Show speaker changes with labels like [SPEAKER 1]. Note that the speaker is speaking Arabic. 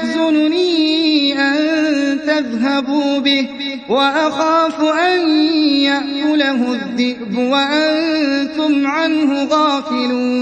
[SPEAKER 1] يحزنني أن تذهبوا به وأخاف أن يأكله الذئب وأنتم عنه غافلون.